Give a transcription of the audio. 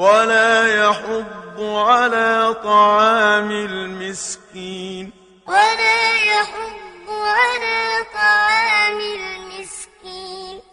ولا يحض على طعام المسكين. ولا